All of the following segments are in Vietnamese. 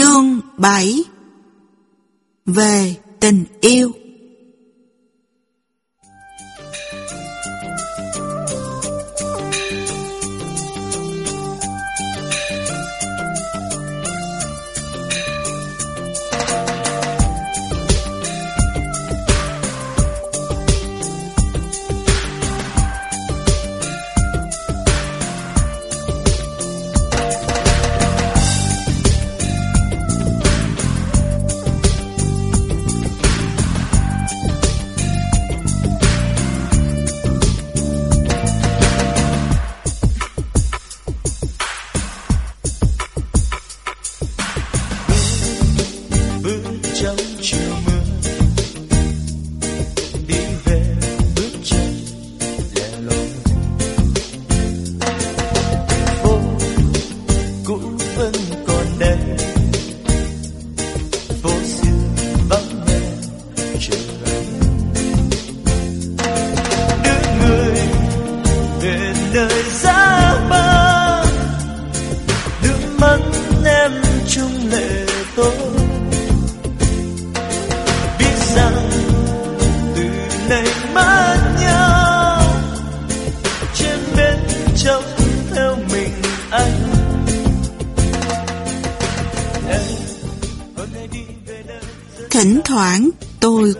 Chương 7 Về tình yêu.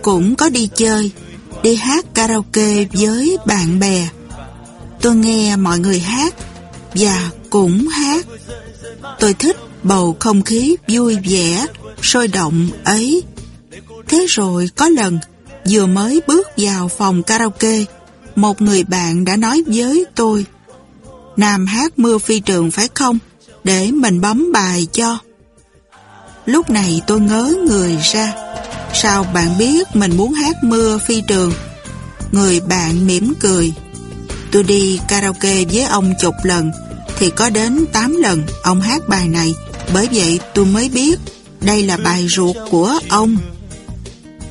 cũng có đi chơi, đi hát karaoke với bạn bè. Tôi nghe mọi người hát và cũng hát. Tôi thích bầu không khí vui vẻ, sôi động ấy. Thế rồi có lần, vừa mới bước vào phòng karaoke, một người bạn đã nói với tôi, Nam hát mưa phi trường phải không? Để mình bấm bài cho. Lúc này tôi ngớ người ra. Sao bạn biết mình muốn hát mưa phi trường? Người bạn mỉm cười. Tôi đi karaoke với ông chục lần, thì có đến 8 lần ông hát bài này, bởi vậy tôi mới biết đây là bài ruột của ông.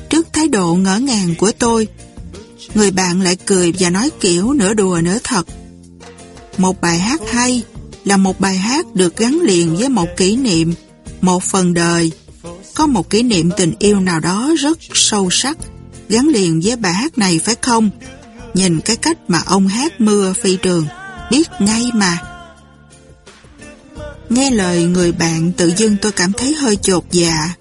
Trước thái độ ngỡ ngàng của tôi, người bạn lại cười và nói kiểu nửa đùa nửa thật. Một bài hát hay là một bài hát được gắn liền với một kỷ niệm, một phần đời, có một kỷ niệm tình yêu nào đó rất sâu sắc gắn liền với bài hát này phải không? Nhìn cái cách mà ông hát mưa phi trường, biết ngay mà. Nghe lời người bạn tự dưng tôi cảm thấy hơi chột dạ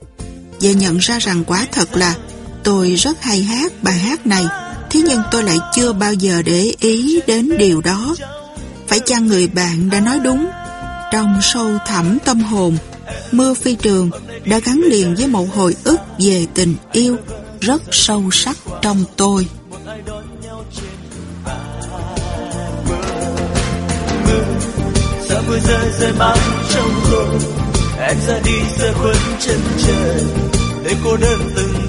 và nhận ra rằng quá thật là tôi rất hay hát bài hát này thế nhưng tôi lại chưa bao giờ để ý đến điều đó. Phải chăng người bạn đã nói đúng? Trong sâu thẳm tâm hồn, Mưa phi trường đã gắn liền với một hồi ức về tình yêu rất sâu sắc trong tôi. Mưa, vừa rơi rơi mang trong tôi, Em ra đi rơi khuất chân trời Để cô đơn từng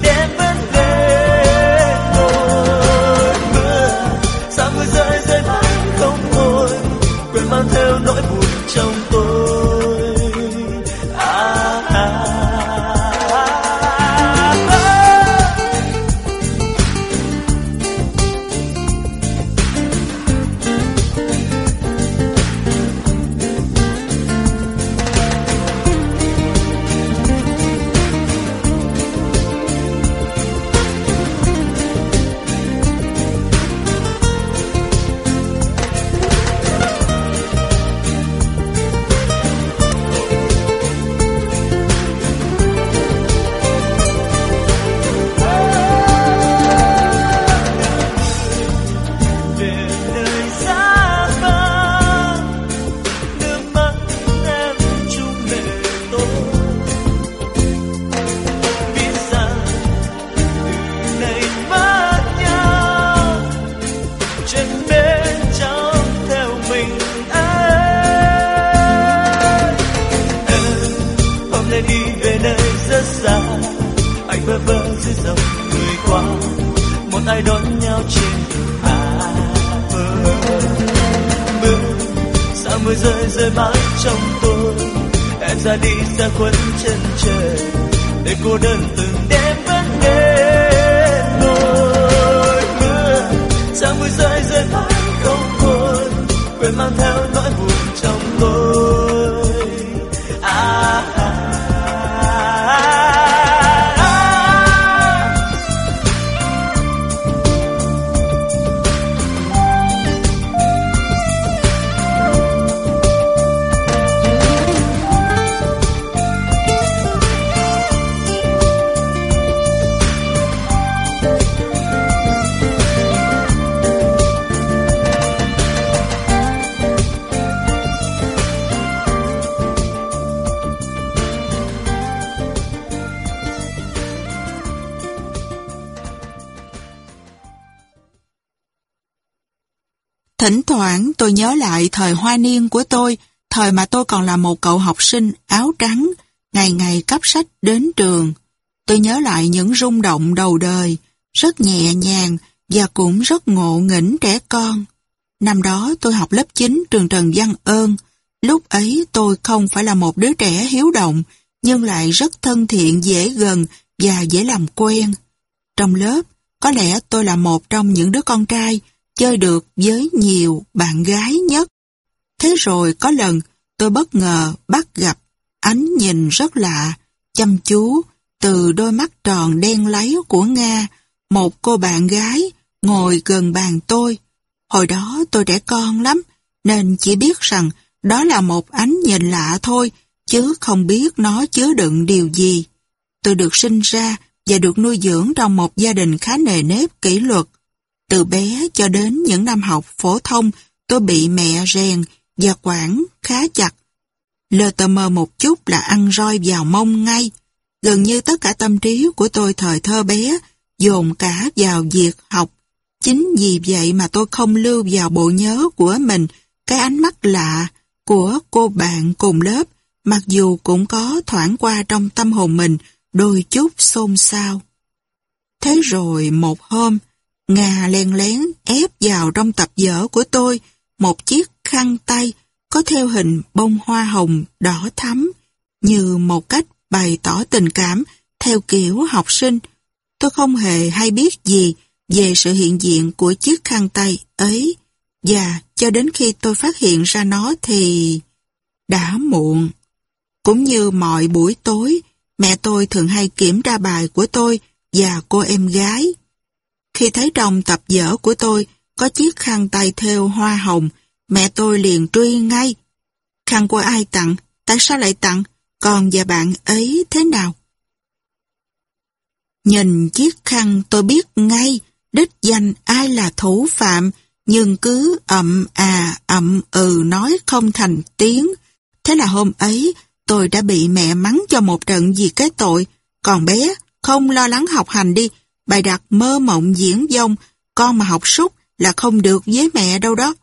ta đi về nơi rất xa. Anh vơ vơ dưới dòng người qua. Một ai đón nhau trên hà mưa. Mưa sao mưa rơi rơi mãi trong tôi? Em ra đi xa khuất chân trời. Để cô đơn từng đêm vẫn đến nỗi mưa. Sao mưa rơi rơi mãi không buồn quên mang theo nỗi buồn trong tôi. Thỉnh thoảng tôi nhớ lại thời hoa niên của tôi, thời mà tôi còn là một cậu học sinh áo trắng, ngày ngày cắp sách đến trường. Tôi nhớ lại những rung động đầu đời, rất nhẹ nhàng và cũng rất ngộ nghĩnh trẻ con. Năm đó tôi học lớp 9 trường Trần Văn Ơn. Lúc ấy tôi không phải là một đứa trẻ hiếu động, nhưng lại rất thân thiện dễ gần và dễ làm quen. Trong lớp, có lẽ tôi là một trong những đứa con trai chơi được với nhiều bạn gái nhất. Thế rồi có lần tôi bất ngờ bắt gặp ánh nhìn rất lạ, chăm chú, từ đôi mắt tròn đen láy của Nga, một cô bạn gái ngồi gần bàn tôi. Hồi đó tôi trẻ con lắm, nên chỉ biết rằng đó là một ánh nhìn lạ thôi, chứ không biết nó chứa đựng điều gì. Tôi được sinh ra và được nuôi dưỡng trong một gia đình khá nề nếp kỷ luật. Từ bé cho đến những năm học phổ thông, tôi bị mẹ rèn và quản khá chặt. Lơ tơ mơ một chút là ăn roi vào mông ngay. Gần như tất cả tâm trí của tôi thời thơ bé dồn cả vào việc học. Chính vì vậy mà tôi không lưu vào bộ nhớ của mình cái ánh mắt lạ của cô bạn cùng lớp, mặc dù cũng có thoảng qua trong tâm hồn mình đôi chút xôn xao. Thế rồi một hôm, Nga len lén ép vào trong tập vở của tôi một chiếc khăn tay có theo hình bông hoa hồng đỏ thắm như một cách bày tỏ tình cảm theo kiểu học sinh. Tôi không hề hay biết gì về sự hiện diện của chiếc khăn tay ấy và cho đến khi tôi phát hiện ra nó thì... đã muộn. Cũng như mọi buổi tối, mẹ tôi thường hay kiểm tra bài của tôi và cô em gái. Khi thấy đồng tập dở của tôi có chiếc khăn tay thêu hoa hồng, mẹ tôi liền truy ngay. Khăn của ai tặng? Tại sao lại tặng? Còn và bạn ấy thế nào? Nhìn chiếc khăn tôi biết ngay đích danh ai là thủ phạm, nhưng cứ ậm à ậm ừ nói không thành tiếng. Thế là hôm ấy tôi đã bị mẹ mắng cho một trận vì cái tội, còn bé không lo lắng học hành đi, Bài đặt mơ mộng diễn dông, con mà học súc là không được với mẹ đâu đó.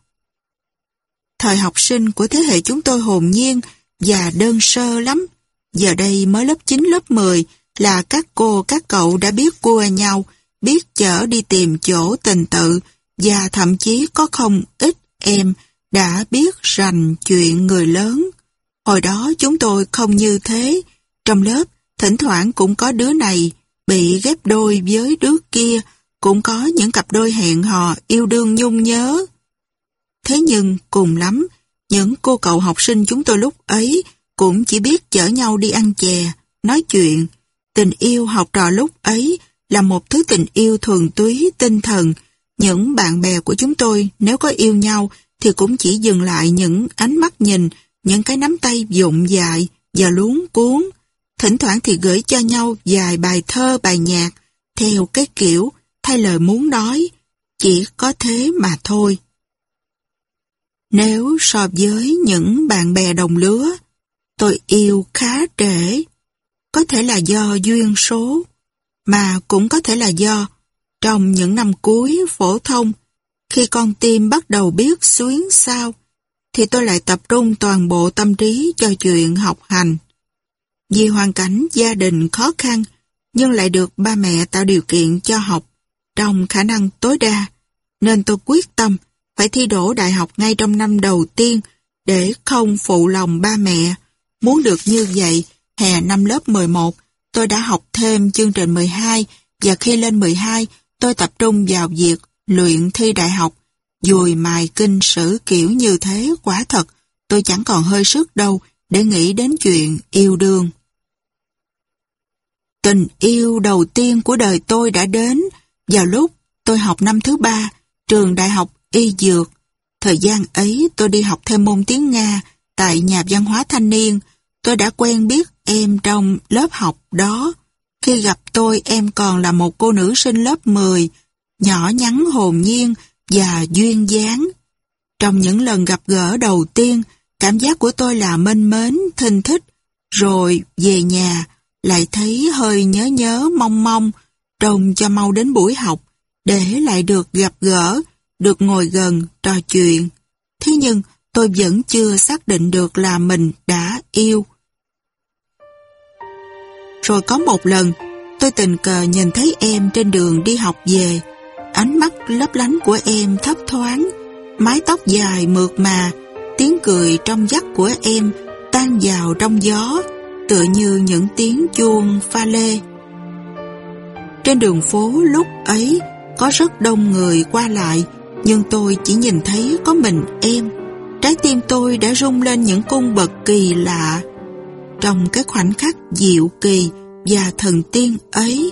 Thời học sinh của thế hệ chúng tôi hồn nhiên và đơn sơ lắm. Giờ đây mới lớp 9 lớp 10 là các cô các cậu đã biết cua nhau, biết chở đi tìm chỗ tình tự và thậm chí có không ít em đã biết rành chuyện người lớn. Hồi đó chúng tôi không như thế. Trong lớp, thỉnh thoảng cũng có đứa này, bị ghép đôi với đứa kia, cũng có những cặp đôi hẹn hò yêu đương nhung nhớ. Thế nhưng cùng lắm, những cô cậu học sinh chúng tôi lúc ấy cũng chỉ biết chở nhau đi ăn chè, nói chuyện. Tình yêu học trò lúc ấy là một thứ tình yêu thuần túy tinh thần. Những bạn bè của chúng tôi nếu có yêu nhau thì cũng chỉ dừng lại những ánh mắt nhìn, những cái nắm tay dụng dại và luống cuốn thỉnh thoảng thì gửi cho nhau vài bài thơ bài nhạc, theo cái kiểu, thay lời muốn nói, chỉ có thế mà thôi. Nếu so với những bạn bè đồng lứa, tôi yêu khá trễ, có thể là do duyên số, mà cũng có thể là do trong những năm cuối phổ thông, khi con tim bắt đầu biết xuyến sao, thì tôi lại tập trung toàn bộ tâm trí cho chuyện học hành. Vì hoàn cảnh gia đình khó khăn, nhưng lại được ba mẹ tạo điều kiện cho học trong khả năng tối đa, nên tôi quyết tâm phải thi đỗ đại học ngay trong năm đầu tiên để không phụ lòng ba mẹ. Muốn được như vậy, hè năm lớp 11, tôi đã học thêm chương trình 12 và khi lên 12, tôi tập trung vào việc luyện thi đại học. Dùi mài kinh sử kiểu như thế quả thật, tôi chẳng còn hơi sức đâu để nghĩ đến chuyện yêu đương. Tình yêu đầu tiên của đời tôi đã đến vào lúc tôi học năm thứ ba, trường đại học Y Dược. Thời gian ấy tôi đi học thêm môn tiếng Nga tại nhà văn hóa thanh niên. Tôi đã quen biết em trong lớp học đó. Khi gặp tôi em còn là một cô nữ sinh lớp 10, nhỏ nhắn hồn nhiên và duyên dáng. Trong những lần gặp gỡ đầu tiên, cảm giác của tôi là mênh mến, thân thích. Rồi về nhà, lại thấy hơi nhớ nhớ mong mong, trông cho mau đến buổi học, để lại được gặp gỡ, được ngồi gần, trò chuyện. Thế nhưng tôi vẫn chưa xác định được là mình đã yêu. Rồi có một lần, tôi tình cờ nhìn thấy em trên đường đi học về. Ánh mắt lấp lánh của em thấp thoáng, mái tóc dài mượt mà, tiếng cười trong vắt của em tan vào trong gió, tựa như những tiếng chuông pha lê. Trên đường phố lúc ấy có rất đông người qua lại, nhưng tôi chỉ nhìn thấy có mình em. Trái tim tôi đã rung lên những cung bậc kỳ lạ. Trong cái khoảnh khắc diệu kỳ và thần tiên ấy,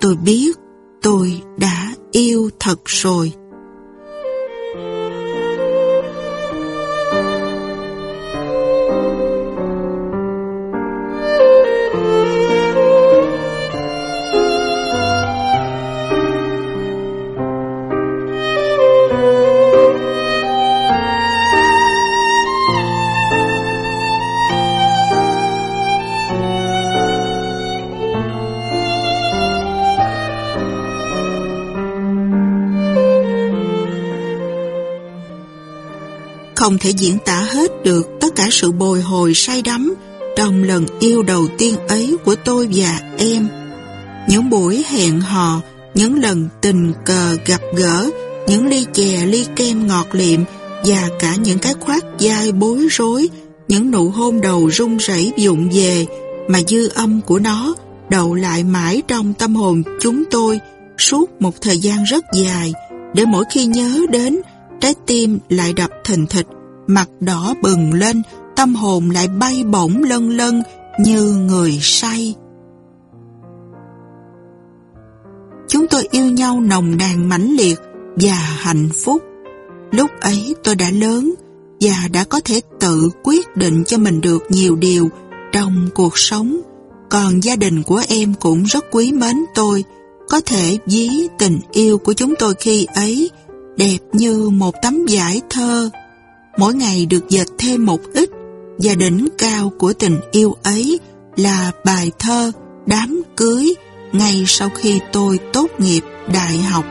tôi biết tôi đã yêu thật rồi. thể diễn tả hết được tất cả sự bồi hồi say đắm trong lần yêu đầu tiên ấy của tôi và em. Những buổi hẹn hò, những lần tình cờ gặp gỡ, những ly chè ly kem ngọt liệm và cả những cái khoát dai bối rối, những nụ hôn đầu run rẩy vụng về mà dư âm của nó đậu lại mãi trong tâm hồn chúng tôi suốt một thời gian rất dài để mỗi khi nhớ đến trái tim lại đập thình thịch Mặt đỏ bừng lên, tâm hồn lại bay bổng lân lân như người say. Chúng tôi yêu nhau nồng nàn mãnh liệt và hạnh phúc. Lúc ấy tôi đã lớn và đã có thể tự quyết định cho mình được nhiều điều trong cuộc sống. Còn gia đình của em cũng rất quý mến tôi, có thể dí tình yêu của chúng tôi khi ấy đẹp như một tấm giải thơ mỗi ngày được dệt thêm một ít, và đỉnh cao của tình yêu ấy là bài thơ Đám cưới ngay sau khi tôi tốt nghiệp đại học.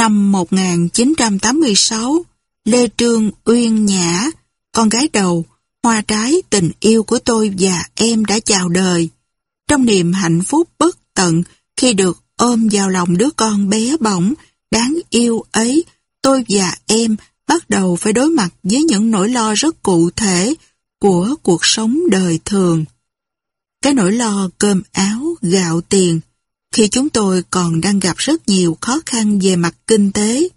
Năm 1986, Lê Trương Uyên Nhã, con gái đầu, hoa trái tình yêu của tôi và em đã chào đời. Trong niềm hạnh phúc bất tận khi được ôm vào lòng đứa con bé bỏng, đáng yêu ấy, tôi và em bắt đầu phải đối mặt với những nỗi lo rất cụ thể của cuộc sống đời thường. Cái nỗi lo cơm áo, gạo tiền, khi chúng tôi còn đang gặp rất nhiều khó khăn về mặt kinh tế.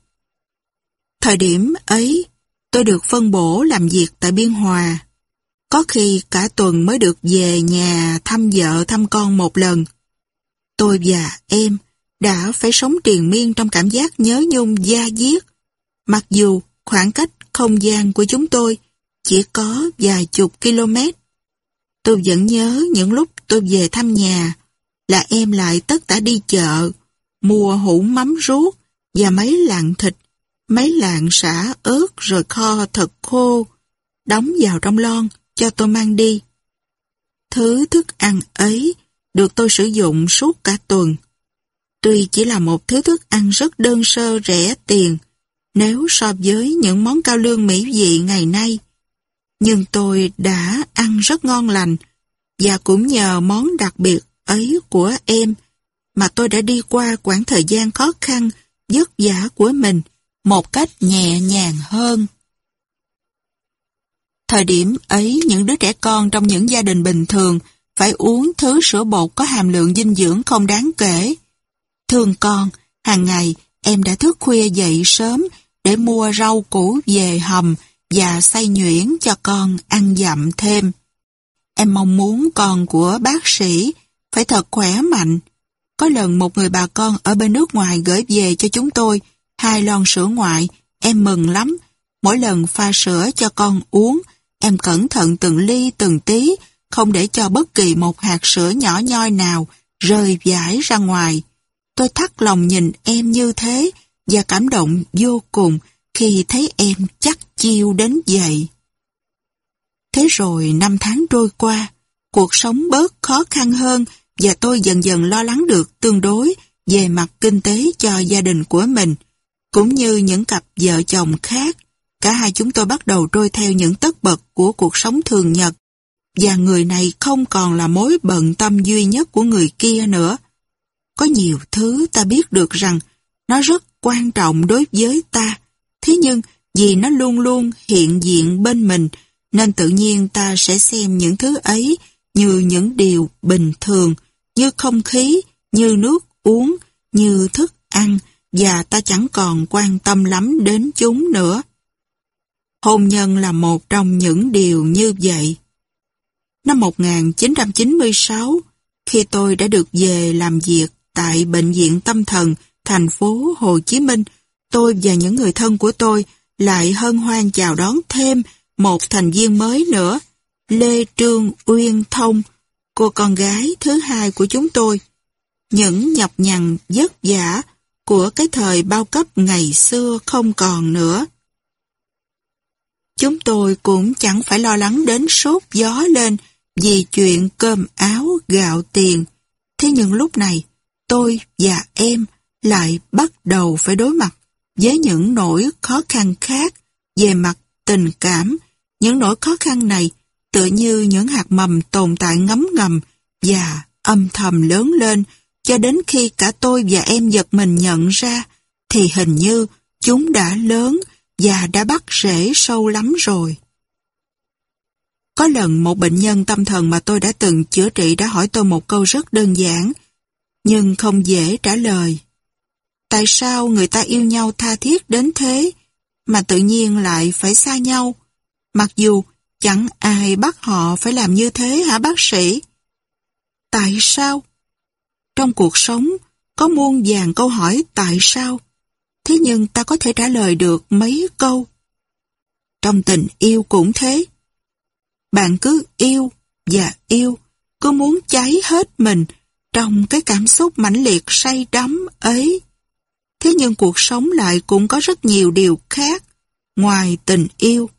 Thời điểm ấy, tôi được phân bổ làm việc tại Biên Hòa. Có khi cả tuần mới được về nhà thăm vợ thăm con một lần. Tôi và em đã phải sống triền miên trong cảm giác nhớ nhung da diết. Mặc dù khoảng cách không gian của chúng tôi chỉ có vài chục km. Tôi vẫn nhớ những lúc tôi về thăm nhà, là em lại tất cả đi chợ, mua hũ mắm ruốc và mấy lạng thịt, mấy lạng xả ớt rồi kho thật khô, đóng vào trong lon cho tôi mang đi. Thứ thức ăn ấy được tôi sử dụng suốt cả tuần. Tuy chỉ là một thứ thức ăn rất đơn sơ rẻ tiền nếu so với những món cao lương mỹ vị ngày nay, nhưng tôi đã ăn rất ngon lành và cũng nhờ món đặc biệt ấy của em mà tôi đã đi qua quãng thời gian khó khăn, vất vả của mình một cách nhẹ nhàng hơn. Thời điểm ấy, những đứa trẻ con trong những gia đình bình thường phải uống thứ sữa bột có hàm lượng dinh dưỡng không đáng kể. Thường con, hàng ngày em đã thức khuya dậy sớm để mua rau củ về hầm và xay nhuyễn cho con ăn dặm thêm. Em mong muốn con của bác sĩ, phải thật khỏe mạnh. Có lần một người bà con ở bên nước ngoài gửi về cho chúng tôi hai lon sữa ngoại, em mừng lắm. Mỗi lần pha sữa cho con uống, em cẩn thận từng ly từng tí, không để cho bất kỳ một hạt sữa nhỏ nhoi nào rơi vãi ra ngoài. Tôi thắt lòng nhìn em như thế và cảm động vô cùng khi thấy em chắc chiêu đến vậy. Thế rồi năm tháng trôi qua, cuộc sống bớt khó khăn hơn và tôi dần dần lo lắng được tương đối về mặt kinh tế cho gia đình của mình, cũng như những cặp vợ chồng khác. Cả hai chúng tôi bắt đầu trôi theo những tất bật của cuộc sống thường nhật, và người này không còn là mối bận tâm duy nhất của người kia nữa. Có nhiều thứ ta biết được rằng nó rất quan trọng đối với ta, thế nhưng vì nó luôn luôn hiện diện bên mình, nên tự nhiên ta sẽ xem những thứ ấy như những điều bình thường như không khí, như nước uống, như thức ăn và ta chẳng còn quan tâm lắm đến chúng nữa. Hôn nhân là một trong những điều như vậy. Năm 1996, khi tôi đã được về làm việc tại Bệnh viện Tâm thần thành phố Hồ Chí Minh, tôi và những người thân của tôi lại hân hoan chào đón thêm một thành viên mới nữa, Lê Trương Uyên Thông, cô con gái thứ hai của chúng tôi. Những nhọc nhằn vất vả của cái thời bao cấp ngày xưa không còn nữa. Chúng tôi cũng chẳng phải lo lắng đến sốt gió lên vì chuyện cơm áo gạo tiền. Thế nhưng lúc này, tôi và em lại bắt đầu phải đối mặt với những nỗi khó khăn khác về mặt tình cảm. Những nỗi khó khăn này tựa như những hạt mầm tồn tại ngấm ngầm và âm thầm lớn lên cho đến khi cả tôi và em giật mình nhận ra thì hình như chúng đã lớn và đã bắt rễ sâu lắm rồi. Có lần một bệnh nhân tâm thần mà tôi đã từng chữa trị đã hỏi tôi một câu rất đơn giản, nhưng không dễ trả lời. Tại sao người ta yêu nhau tha thiết đến thế, mà tự nhiên lại phải xa nhau? Mặc dù Chẳng ai bắt họ phải làm như thế hả bác sĩ? Tại sao? Trong cuộc sống, có muôn vàng câu hỏi tại sao? Thế nhưng ta có thể trả lời được mấy câu. Trong tình yêu cũng thế. Bạn cứ yêu và yêu, cứ muốn cháy hết mình trong cái cảm xúc mãnh liệt say đắm ấy. Thế nhưng cuộc sống lại cũng có rất nhiều điều khác ngoài tình yêu.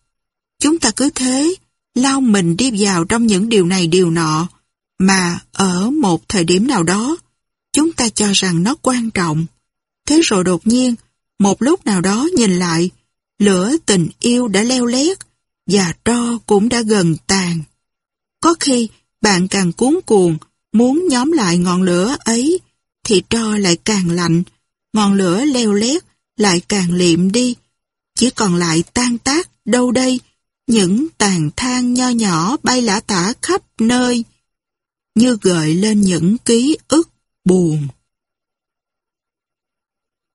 Chúng ta cứ thế, lao mình đi vào trong những điều này điều nọ, mà ở một thời điểm nào đó, chúng ta cho rằng nó quan trọng. Thế rồi đột nhiên, một lúc nào đó nhìn lại, lửa tình yêu đã leo lét và tro cũng đã gần tàn. Có khi bạn càng cuốn cuồng, muốn nhóm lại ngọn lửa ấy, thì tro lại càng lạnh, ngọn lửa leo lét lại càng liệm đi, chỉ còn lại tan tác đâu đây những tàn than nho nhỏ bay lả tả khắp nơi, như gợi lên những ký ức buồn.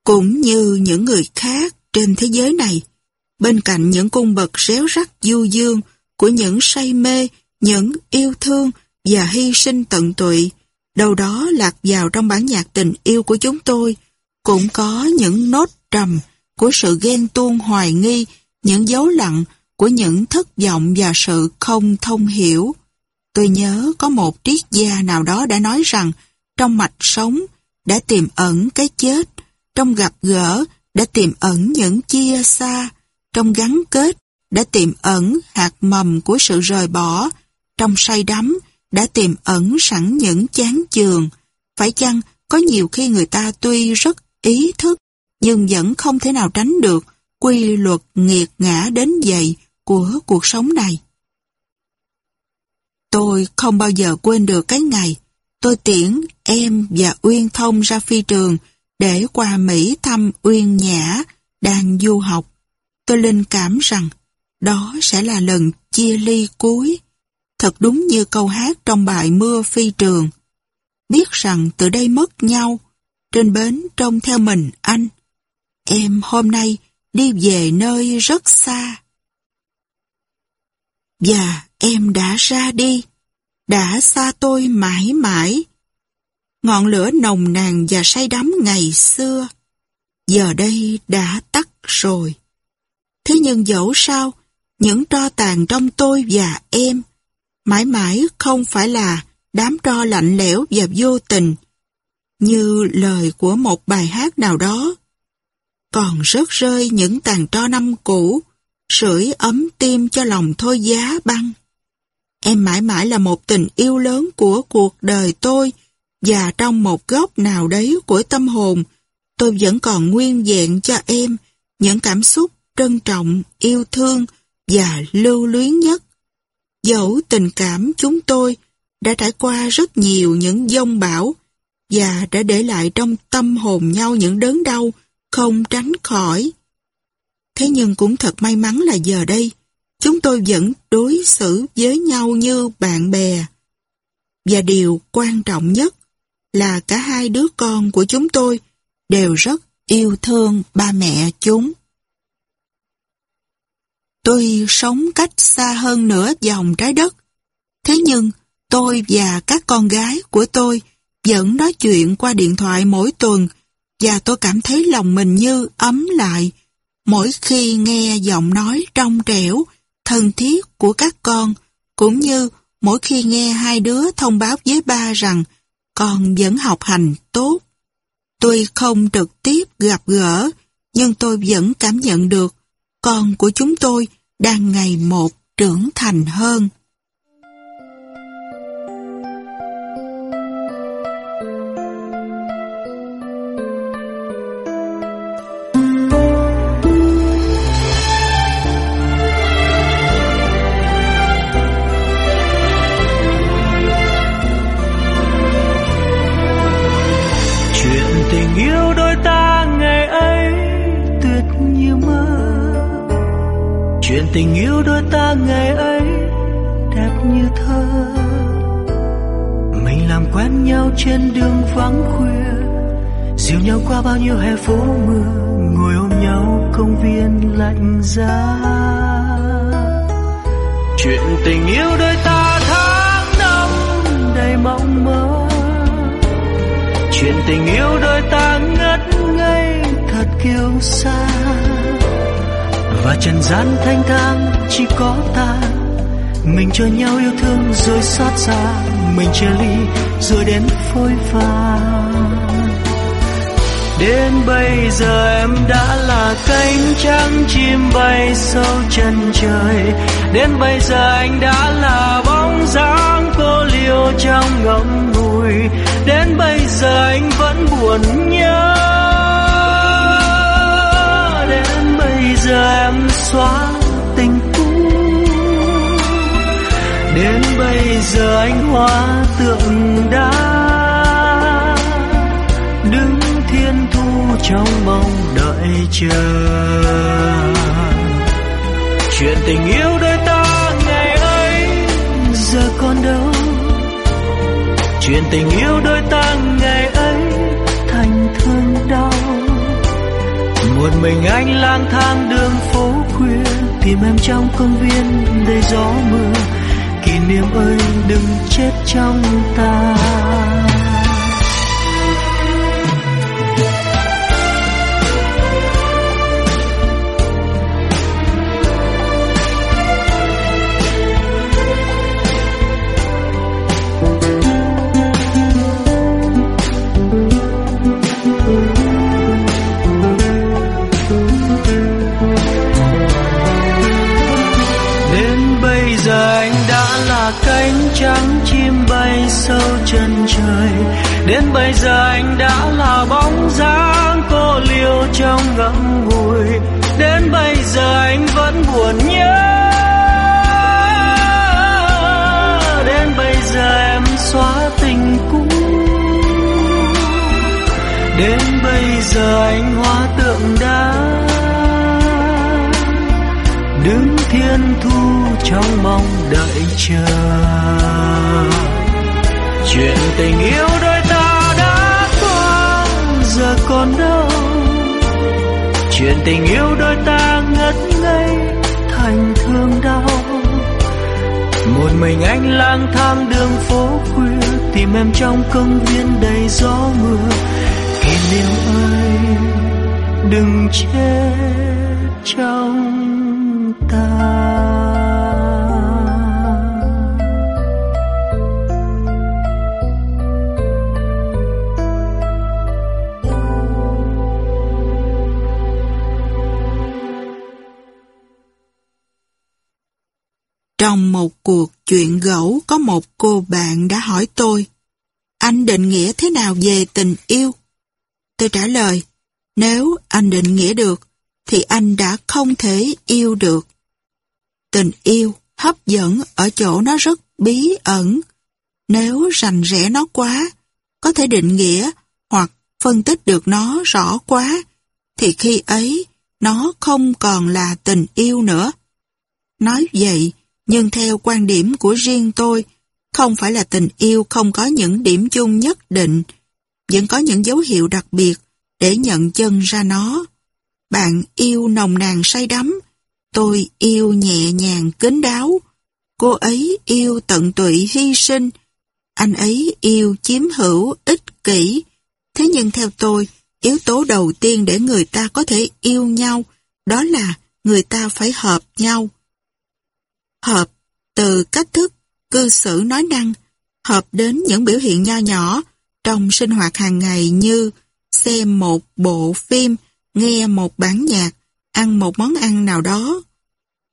Cũng như những người khác trên thế giới này, bên cạnh những cung bậc réo rắc du dương của những say mê, những yêu thương và hy sinh tận tụy, đâu đó lạc vào trong bản nhạc tình yêu của chúng tôi, cũng có những nốt trầm của sự ghen tuông hoài nghi, những dấu lặng của những thất vọng và sự không thông hiểu. Tôi nhớ có một triết gia nào đó đã nói rằng trong mạch sống đã tiềm ẩn cái chết, trong gặp gỡ đã tiềm ẩn những chia xa, trong gắn kết đã tiềm ẩn hạt mầm của sự rời bỏ, trong say đắm đã tiềm ẩn sẵn những chán chường. Phải chăng có nhiều khi người ta tuy rất ý thức nhưng vẫn không thể nào tránh được quy luật nghiệt ngã đến vậy của cuộc sống này. Tôi không bao giờ quên được cái ngày tôi tiễn em và Uyên Thông ra phi trường để qua Mỹ thăm Uyên Nhã đang du học. Tôi linh cảm rằng đó sẽ là lần chia ly cuối. Thật đúng như câu hát trong bài Mưa Phi Trường. Biết rằng từ đây mất nhau, trên bến trông theo mình anh. Em hôm nay đi về nơi rất xa và em đã ra đi, đã xa tôi mãi mãi. Ngọn lửa nồng nàn và say đắm ngày xưa, giờ đây đã tắt rồi. Thế nhưng dẫu sao, những tro tàn trong tôi và em, mãi mãi không phải là đám tro lạnh lẽo và vô tình, như lời của một bài hát nào đó. Còn rớt rơi những tàn tro năm cũ, sưởi ấm tim cho lòng thôi giá băng. Em mãi mãi là một tình yêu lớn của cuộc đời tôi và trong một góc nào đấy của tâm hồn tôi vẫn còn nguyên vẹn cho em những cảm xúc trân trọng, yêu thương và lưu luyến nhất. Dẫu tình cảm chúng tôi đã trải qua rất nhiều những dông bão và đã để lại trong tâm hồn nhau những đớn đau không tránh khỏi. Thế nhưng cũng thật may mắn là giờ đây, chúng tôi vẫn đối xử với nhau như bạn bè. Và điều quan trọng nhất là cả hai đứa con của chúng tôi đều rất yêu thương ba mẹ chúng. Tuy sống cách xa hơn nửa vòng trái đất, thế nhưng tôi và các con gái của tôi vẫn nói chuyện qua điện thoại mỗi tuần và tôi cảm thấy lòng mình như ấm lại Mỗi khi nghe giọng nói trong trẻo, thân thiết của các con, cũng như mỗi khi nghe hai đứa thông báo với ba rằng con vẫn học hành tốt. Tuy không trực tiếp gặp gỡ, nhưng tôi vẫn cảm nhận được con của chúng tôi đang ngày một trưởng thành hơn. chuyện tình yêu đôi ta ngày ấy đẹp như thơ. Mình làm quen nhau trên đường vắng khuya, dìu nhau qua bao nhiêu hè phố mưa, ngồi ôm nhau công viên lạnh giá. Chuyện tình yêu đôi ta tháng năm đầy mong mơ. Chuyện tình yêu đôi ta ngất ngây thật kiêu sa và trần gian thanh thang chỉ có ta. Mình cho nhau yêu thương rồi xót xa. Mình chia ly rồi đến phôi pha. Đến bây giờ em đã là cánh trắng chim bay sâu chân trời. Đến bây giờ anh đã là bóng dáng cô liêu trong ngậm ngùi đến bây giờ anh vẫn buồn nhớ bây giờ em xóa tình cũ. Đến bây giờ anh hóa tượng đá. Đứng thiên thu trong mong đợi chờ. Chuyện tình yêu đôi ta ngày ấy, giờ còn đâu? Chuyện tình yêu đôi ta một mình anh lang thang đường phố khuya, tìm em trong công viên đầy gió mưa. Kỷ niệm ơi, đừng chết trong ta. trắng chim bay sâu chân trời. Đến bây giờ anh đã là bóng dáng cô liêu trong ngậm ngùi. Đến bây giờ anh vẫn buồn nhớ. Đến bây giờ em xóa tình cũ. Đến bây giờ anh hóa tượng đá. Đứng thiên thu trong mong đợi chờ tình yêu đôi ta đã qua giờ còn đâu. Chuyện tình yêu đôi ta ngất ngây thành thương đau. Một mình anh lang thang đường phố khuya, tìm em trong công viên đầy gió mưa. Kỷ niệm ơi, đừng chết trong ta. Trong một cuộc chuyện gẫu có một cô bạn đã hỏi tôi, anh định nghĩa thế nào về tình yêu? Tôi trả lời, nếu anh định nghĩa được, thì anh đã không thể yêu được. Tình yêu hấp dẫn ở chỗ nó rất bí ẩn. Nếu rành rẽ nó quá, có thể định nghĩa hoặc phân tích được nó rõ quá, thì khi ấy nó không còn là tình yêu nữa. Nói vậy, nhưng theo quan điểm của riêng tôi, không phải là tình yêu không có những điểm chung nhất định, vẫn có những dấu hiệu đặc biệt để nhận chân ra nó. Bạn yêu nồng nàn say đắm, tôi yêu nhẹ nhàng kín đáo, cô ấy yêu tận tụy hy sinh, anh ấy yêu chiếm hữu ích kỷ. Thế nhưng theo tôi, yếu tố đầu tiên để người ta có thể yêu nhau đó là người ta phải hợp nhau hợp từ cách thức cư xử nói năng, hợp đến những biểu hiện nho nhỏ trong sinh hoạt hàng ngày như xem một bộ phim, nghe một bản nhạc, ăn một món ăn nào đó.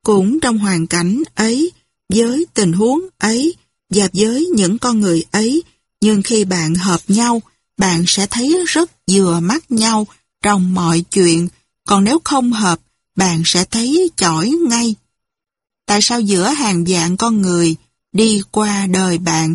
Cũng trong hoàn cảnh ấy, với tình huống ấy và với những con người ấy, nhưng khi bạn hợp nhau, bạn sẽ thấy rất vừa mắt nhau trong mọi chuyện, còn nếu không hợp, bạn sẽ thấy chỏi ngay tại sao giữa hàng vạn con người đi qua đời bạn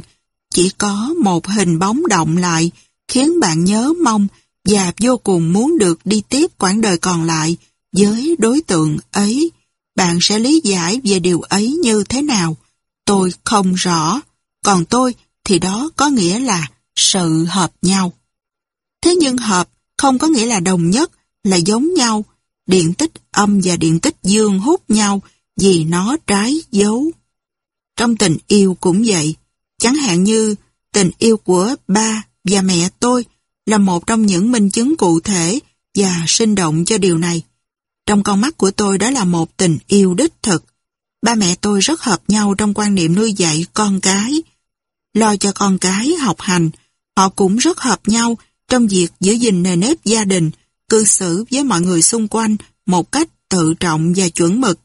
chỉ có một hình bóng động lại khiến bạn nhớ mong và vô cùng muốn được đi tiếp quãng đời còn lại với đối tượng ấy. Bạn sẽ lý giải về điều ấy như thế nào? Tôi không rõ. Còn tôi thì đó có nghĩa là sự hợp nhau. Thế nhưng hợp không có nghĩa là đồng nhất, là giống nhau. Điện tích âm và điện tích dương hút nhau vì nó trái dấu. Trong tình yêu cũng vậy, chẳng hạn như tình yêu của ba và mẹ tôi là một trong những minh chứng cụ thể và sinh động cho điều này. Trong con mắt của tôi đó là một tình yêu đích thực. Ba mẹ tôi rất hợp nhau trong quan niệm nuôi dạy con cái. Lo cho con cái học hành, họ cũng rất hợp nhau trong việc giữ gìn nề nếp gia đình, cư xử với mọi người xung quanh một cách tự trọng và chuẩn mực.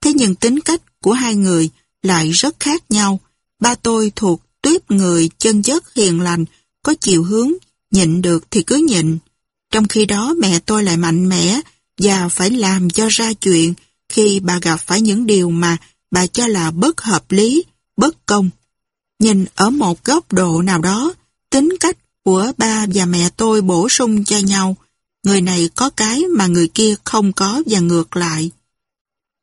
Thế nhưng tính cách của hai người lại rất khác nhau. Ba tôi thuộc tuyết người chân chất hiền lành, có chiều hướng, nhịn được thì cứ nhịn. Trong khi đó mẹ tôi lại mạnh mẽ và phải làm cho ra chuyện khi bà gặp phải những điều mà bà cho là bất hợp lý, bất công. Nhìn ở một góc độ nào đó, tính cách của ba và mẹ tôi bổ sung cho nhau. Người này có cái mà người kia không có và ngược lại.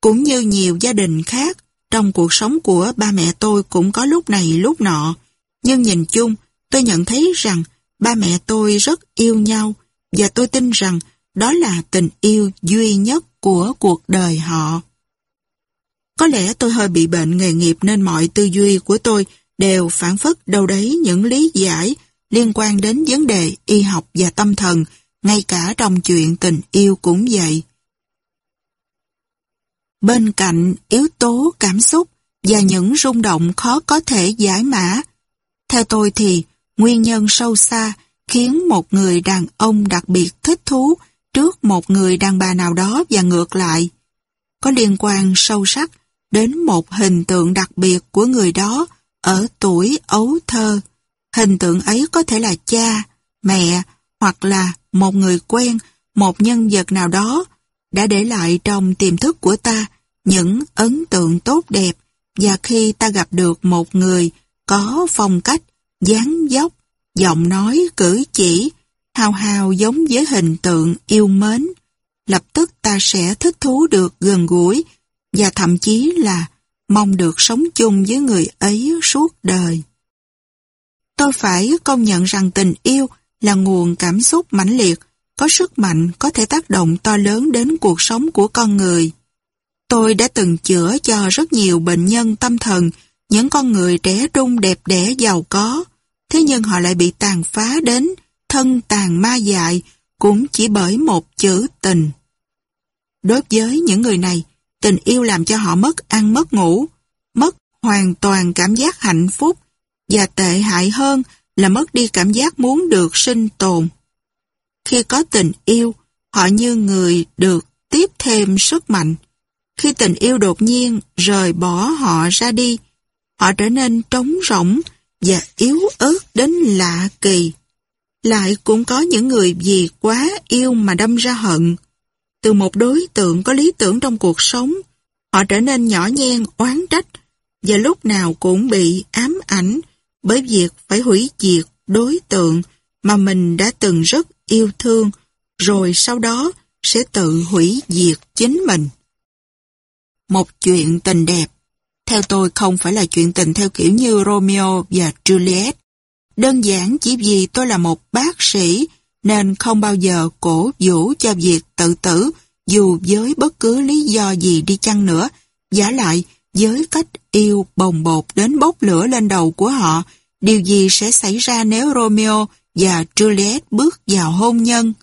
Cũng như nhiều gia đình khác, trong cuộc sống của ba mẹ tôi cũng có lúc này lúc nọ. Nhưng nhìn chung, tôi nhận thấy rằng ba mẹ tôi rất yêu nhau và tôi tin rằng đó là tình yêu duy nhất của cuộc đời họ. Có lẽ tôi hơi bị bệnh nghề nghiệp nên mọi tư duy của tôi đều phản phất đâu đấy những lý giải liên quan đến vấn đề y học và tâm thần, ngay cả trong chuyện tình yêu cũng vậy. Bên cạnh yếu tố cảm xúc và những rung động khó có thể giải mã. Theo tôi thì, nguyên nhân sâu xa khiến một người đàn ông đặc biệt thích thú trước một người đàn bà nào đó và ngược lại. Có liên quan sâu sắc đến một hình tượng đặc biệt của người đó ở tuổi ấu thơ. Hình tượng ấy có thể là cha, mẹ hoặc là một người quen, một nhân vật nào đó đã để lại trong tiềm thức của ta những ấn tượng tốt đẹp và khi ta gặp được một người có phong cách, dáng dốc, giọng nói, cử chỉ, hào hào giống với hình tượng yêu mến, lập tức ta sẽ thích thú được gần gũi và thậm chí là mong được sống chung với người ấy suốt đời. Tôi phải công nhận rằng tình yêu là nguồn cảm xúc mãnh liệt có sức mạnh có thể tác động to lớn đến cuộc sống của con người. Tôi đã từng chữa cho rất nhiều bệnh nhân tâm thần, những con người trẻ trung đẹp đẽ giàu có, thế nhưng họ lại bị tàn phá đến thân tàn ma dại cũng chỉ bởi một chữ tình. Đối với những người này, tình yêu làm cho họ mất ăn mất ngủ, mất hoàn toàn cảm giác hạnh phúc và tệ hại hơn là mất đi cảm giác muốn được sinh tồn. Khi có tình yêu, họ như người được tiếp thêm sức mạnh. Khi tình yêu đột nhiên rời bỏ họ ra đi, họ trở nên trống rỗng và yếu ớt đến lạ kỳ. Lại cũng có những người vì quá yêu mà đâm ra hận. Từ một đối tượng có lý tưởng trong cuộc sống, họ trở nên nhỏ nhen oán trách và lúc nào cũng bị ám ảnh bởi việc phải hủy diệt đối tượng mà mình đã từng rất yêu thương, rồi sau đó sẽ tự hủy diệt chính mình. Một chuyện tình đẹp, theo tôi không phải là chuyện tình theo kiểu như Romeo và Juliet. Đơn giản chỉ vì tôi là một bác sĩ nên không bao giờ cổ vũ cho việc tự tử dù với bất cứ lý do gì đi chăng nữa. Giả lại, với cách yêu bồng bột đến bốc lửa lên đầu của họ, điều gì sẽ xảy ra nếu Romeo và Juliet bước vào hôn nhân.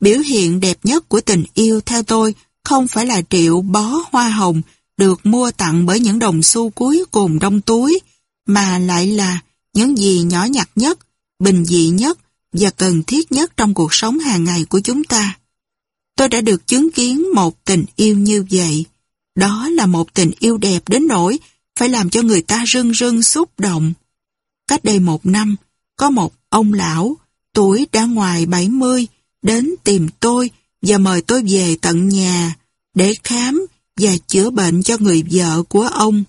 Biểu hiện đẹp nhất của tình yêu theo tôi không phải là triệu bó hoa hồng được mua tặng bởi những đồng xu cuối cùng trong túi, mà lại là những gì nhỏ nhặt nhất, bình dị nhất và cần thiết nhất trong cuộc sống hàng ngày của chúng ta. Tôi đã được chứng kiến một tình yêu như vậy. Đó là một tình yêu đẹp đến nỗi phải làm cho người ta rưng rưng xúc động. Cách đây một năm, có một ông lão tuổi đã ngoài 70 đến tìm tôi và mời tôi về tận nhà để khám và chữa bệnh cho người vợ của ông.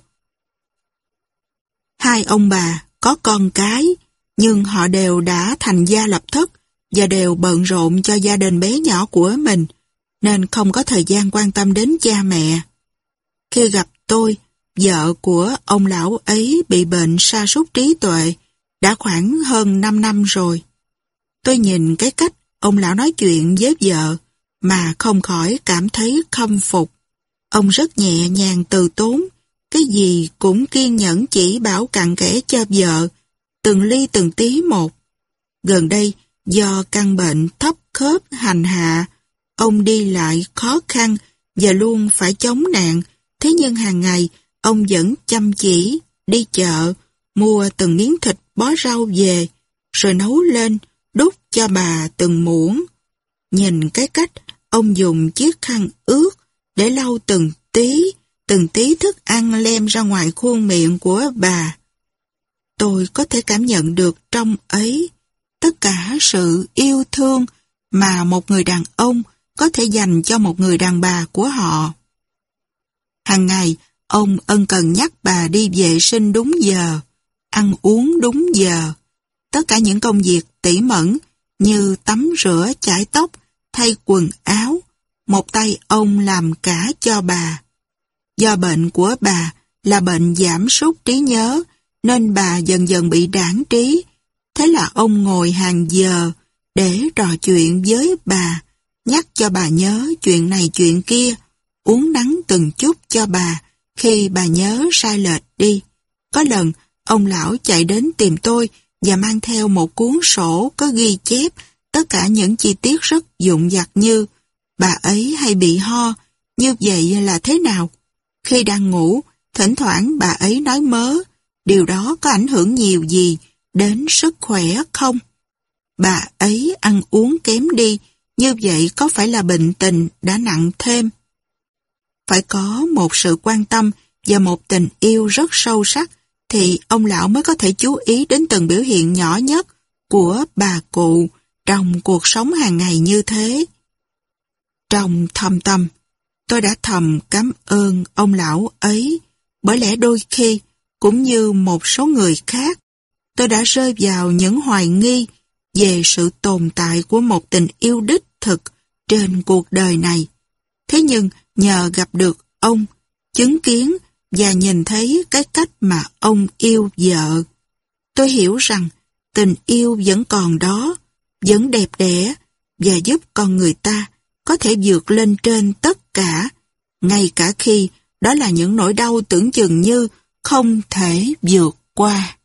Hai ông bà có con cái, nhưng họ đều đã thành gia lập thất và đều bận rộn cho gia đình bé nhỏ của mình, nên không có thời gian quan tâm đến cha mẹ. Khi gặp tôi, vợ của ông lão ấy bị bệnh sa sút trí tuệ, đã khoảng hơn 5 năm rồi. Tôi nhìn cái cách ông lão nói chuyện với vợ mà không khỏi cảm thấy khâm phục. Ông rất nhẹ nhàng từ tốn, cái gì cũng kiên nhẫn chỉ bảo cặn kẽ cho vợ, từng ly từng tí một. Gần đây, do căn bệnh thấp khớp hành hạ, ông đi lại khó khăn và luôn phải chống nạn, thế nhưng hàng ngày ông vẫn chăm chỉ, đi chợ, mua từng miếng thịt bó rau về, rồi nấu lên, đút cho bà từng muỗng. Nhìn cái cách ông dùng chiếc khăn ướt để lau từng tí, từng tí thức ăn lem ra ngoài khuôn miệng của bà. Tôi có thể cảm nhận được trong ấy tất cả sự yêu thương mà một người đàn ông có thể dành cho một người đàn bà của họ. Hàng ngày, ông ân cần nhắc bà đi vệ sinh đúng giờ ăn uống đúng giờ. Tất cả những công việc tỉ mẩn như tắm rửa, chải tóc, thay quần áo, một tay ông làm cả cho bà. Do bệnh của bà là bệnh giảm sút trí nhớ, nên bà dần dần bị đảng trí. Thế là ông ngồi hàng giờ để trò chuyện với bà, nhắc cho bà nhớ chuyện này chuyện kia, uống nắng từng chút cho bà khi bà nhớ sai lệch đi. Có lần, Ông lão chạy đến tìm tôi và mang theo một cuốn sổ có ghi chép tất cả những chi tiết rất dụng dặt như bà ấy hay bị ho, như vậy là thế nào? Khi đang ngủ, thỉnh thoảng bà ấy nói mớ, điều đó có ảnh hưởng nhiều gì đến sức khỏe không? Bà ấy ăn uống kém đi, như vậy có phải là bệnh tình đã nặng thêm? Phải có một sự quan tâm và một tình yêu rất sâu sắc thì ông lão mới có thể chú ý đến từng biểu hiện nhỏ nhất của bà cụ trong cuộc sống hàng ngày như thế. Trong thầm tâm, tôi đã thầm cảm ơn ông lão ấy bởi lẽ đôi khi, cũng như một số người khác, tôi đã rơi vào những hoài nghi về sự tồn tại của một tình yêu đích thực trên cuộc đời này. Thế nhưng nhờ gặp được ông, chứng kiến và nhìn thấy cái cách mà ông yêu vợ. Tôi hiểu rằng tình yêu vẫn còn đó, vẫn đẹp đẽ và giúp con người ta có thể vượt lên trên tất cả, ngay cả khi đó là những nỗi đau tưởng chừng như không thể vượt qua.